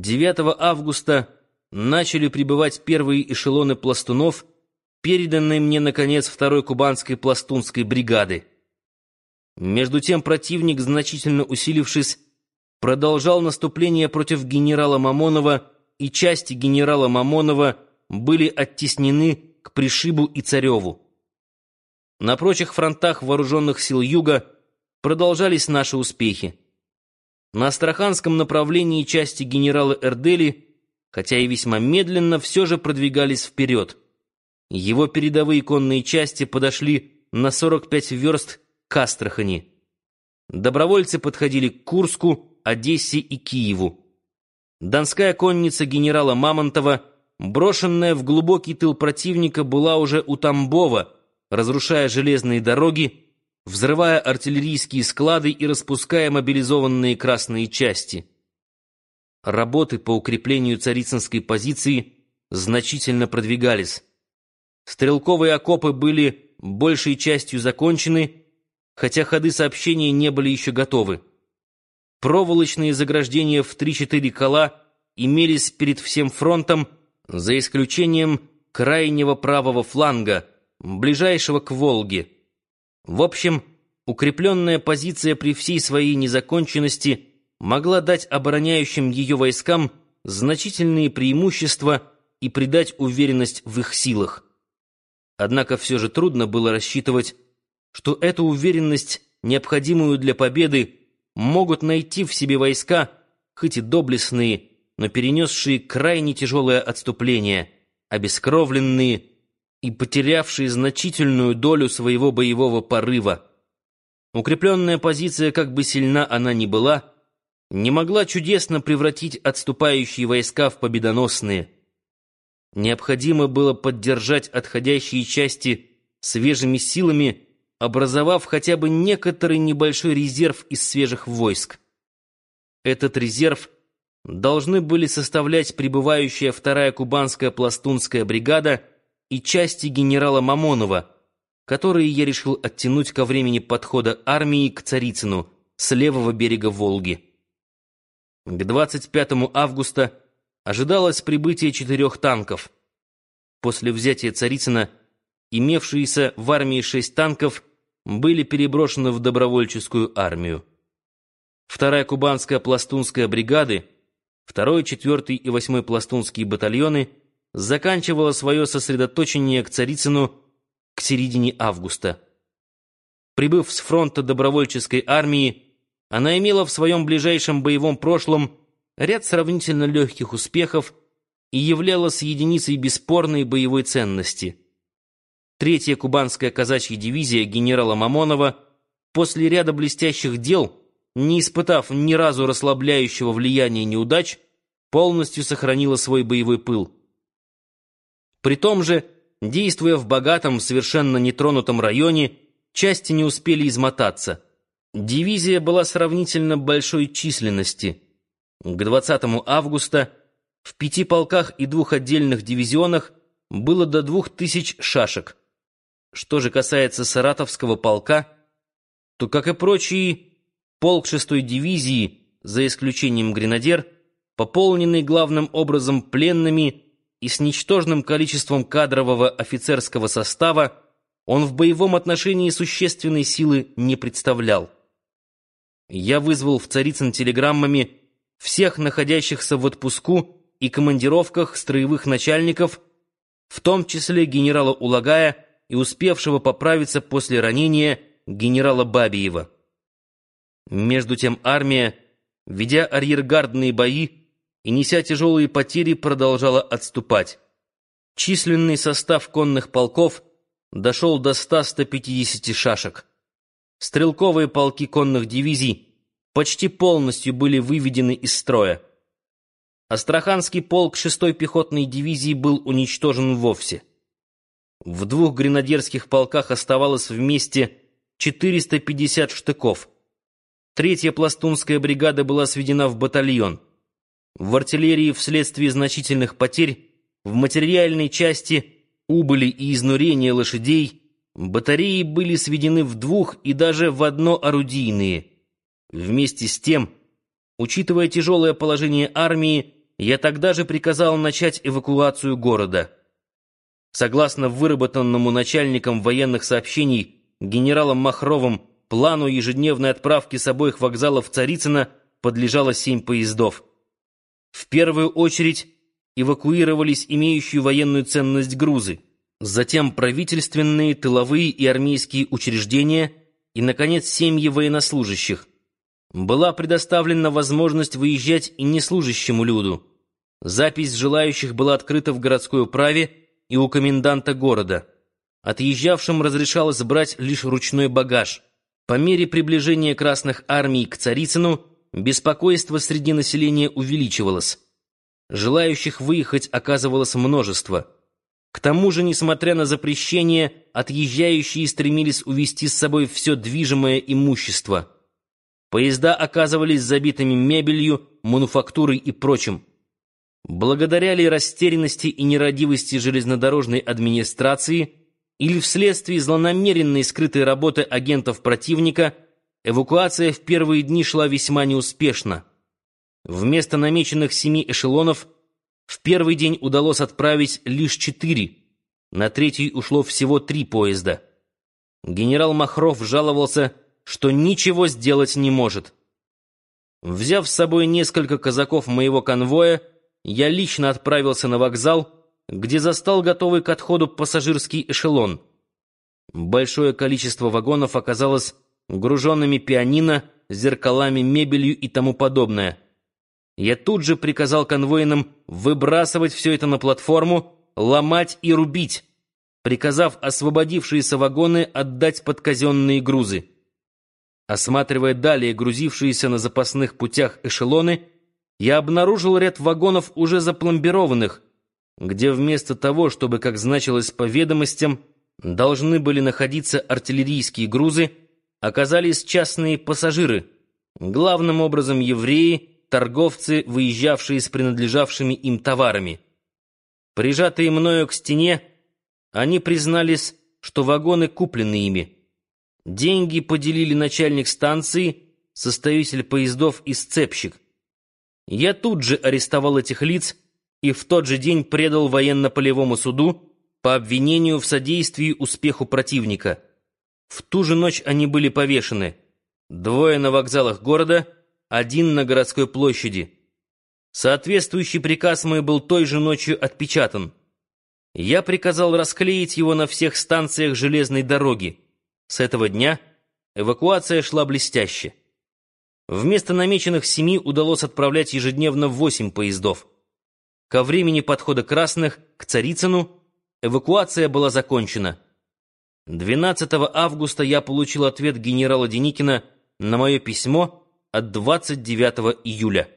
9 августа начали прибывать первые эшелоны пластунов, переданные мне, наконец, второй кубанской пластунской бригады. Между тем противник, значительно усилившись, продолжал наступление против генерала Мамонова, и части генерала Мамонова были оттеснены к Пришибу и Цареву. На прочих фронтах вооруженных сил Юга продолжались наши успехи. На Астраханском направлении части генерала Эрдели, хотя и весьма медленно, все же продвигались вперед. Его передовые конные части подошли на 45 верст к Астрахани. Добровольцы подходили к Курску, Одессе и Киеву. Донская конница генерала Мамонтова, брошенная в глубокий тыл противника, была уже у Тамбова, разрушая железные дороги, взрывая артиллерийские склады и распуская мобилизованные красные части. Работы по укреплению царицынской позиции значительно продвигались. Стрелковые окопы были большей частью закончены, хотя ходы сообщения не были еще готовы. Проволочные заграждения в 3-4 кола имелись перед всем фронтом, за исключением крайнего правого фланга, ближайшего к Волге. В общем, укрепленная позиция при всей своей незаконченности могла дать обороняющим ее войскам значительные преимущества и придать уверенность в их силах. Однако все же трудно было рассчитывать, что эту уверенность, необходимую для победы, могут найти в себе войска, хоть и доблестные, но перенесшие крайне тяжелое отступление, обескровленные, и потерявший значительную долю своего боевого порыва. Укрепленная позиция, как бы сильна она ни была, не могла чудесно превратить отступающие войска в победоносные. Необходимо было поддержать отходящие части свежими силами, образовав хотя бы некоторый небольшой резерв из свежих войск. Этот резерв должны были составлять прибывающая вторая кубанская пластунская бригада — и части генерала Мамонова, которые я решил оттянуть ко времени подхода армии к Царицыну с левого берега Волги. К 25 августа ожидалось прибытие четырех танков. После взятия Царицына имевшиеся в армии шесть танков были переброшены в добровольческую армию. Вторая кубанская пластунская бригады, второй, четвертый и восьмой пластунские батальоны — заканчивала свое сосредоточение к Царицыну к середине августа. Прибыв с фронта добровольческой армии, она имела в своем ближайшем боевом прошлом ряд сравнительно легких успехов и являлась единицей бесспорной боевой ценности. Третья кубанская казачья дивизия генерала Мамонова после ряда блестящих дел, не испытав ни разу расслабляющего влияния неудач, полностью сохранила свой боевой пыл. При том же, действуя в богатом, совершенно нетронутом районе, части не успели измотаться. Дивизия была сравнительно большой численности. К 20 августа в пяти полках и двух отдельных дивизионах было до двух тысяч шашек. Что же касается Саратовского полка, то, как и прочие, полк шестой дивизии, за исключением гренадер, пополненный главным образом пленными, и с ничтожным количеством кадрового офицерского состава он в боевом отношении существенной силы не представлял. Я вызвал в Царицын телеграммами всех находящихся в отпуску и командировках строевых начальников, в том числе генерала Улагая и успевшего поправиться после ранения генерала Бабиева. Между тем армия, ведя арьергардные бои, и, неся тяжелые потери, продолжала отступать. Численный состав конных полков дошел до 100-150 шашек. Стрелковые полки конных дивизий почти полностью были выведены из строя. Астраханский полк 6-й пехотной дивизии был уничтожен вовсе. В двух гренадерских полках оставалось вместе 450 штыков. Третья пластунская бригада была сведена в батальон — в артиллерии вследствие значительных потерь, в материальной части убыли и изнурения лошадей, батареи были сведены в двух и даже в одно орудийные. Вместе с тем, учитывая тяжелое положение армии, я тогда же приказал начать эвакуацию города. Согласно выработанному начальником военных сообщений генералом Махровым плану ежедневной отправки с обоих вокзалов Царицына подлежало семь поездов. В первую очередь эвакуировались имеющие военную ценность грузы, затем правительственные, тыловые и армейские учреждения и, наконец, семьи военнослужащих. Была предоставлена возможность выезжать и неслужащему люду. Запись желающих была открыта в городской управе и у коменданта города. Отъезжавшим разрешалось брать лишь ручной багаж. По мере приближения Красных армий к Царицыну беспокойство среди населения увеличивалось. Желающих выехать оказывалось множество. К тому же, несмотря на запрещение, отъезжающие стремились увезти с собой все движимое имущество. Поезда оказывались забитыми мебелью, мануфактурой и прочим. Благодаря ли растерянности и нерадивости железнодорожной администрации или вследствие злонамеренной скрытой работы агентов противника, эвакуация в первые дни шла весьма неуспешно. Вместо намеченных семи эшелонов в первый день удалось отправить лишь четыре, на третий ушло всего три поезда. Генерал Махров жаловался, что ничего сделать не может. Взяв с собой несколько казаков моего конвоя, я лично отправился на вокзал, где застал готовый к отходу пассажирский эшелон. Большое количество вагонов оказалось груженными пианино, зеркалами, мебелью и тому подобное. Я тут же приказал конвоинам выбрасывать все это на платформу, ломать и рубить, приказав освободившиеся вагоны отдать под казенные грузы. Осматривая далее грузившиеся на запасных путях эшелоны, я обнаружил ряд вагонов уже запломбированных, где вместо того, чтобы, как значилось по ведомостям, должны были находиться артиллерийские грузы, оказались частные пассажиры, главным образом евреи, торговцы, выезжавшие с принадлежавшими им товарами. Прижатые мною к стене, они признались, что вагоны куплены ими. Деньги поделили начальник станции, составитель поездов и сцепщик. Я тут же арестовал этих лиц и в тот же день предал военно-полевому суду по обвинению в содействии успеху противника. В ту же ночь они были повешены. Двое на вокзалах города, один на городской площади. Соответствующий приказ мой был той же ночью отпечатан. Я приказал расклеить его на всех станциях железной дороги. С этого дня эвакуация шла блестяще. Вместо намеченных семи удалось отправлять ежедневно восемь поездов. Ко времени подхода красных к Царицыну эвакуация была закончена. 12 августа я получил ответ генерала Деникина на мое письмо от 29 июля.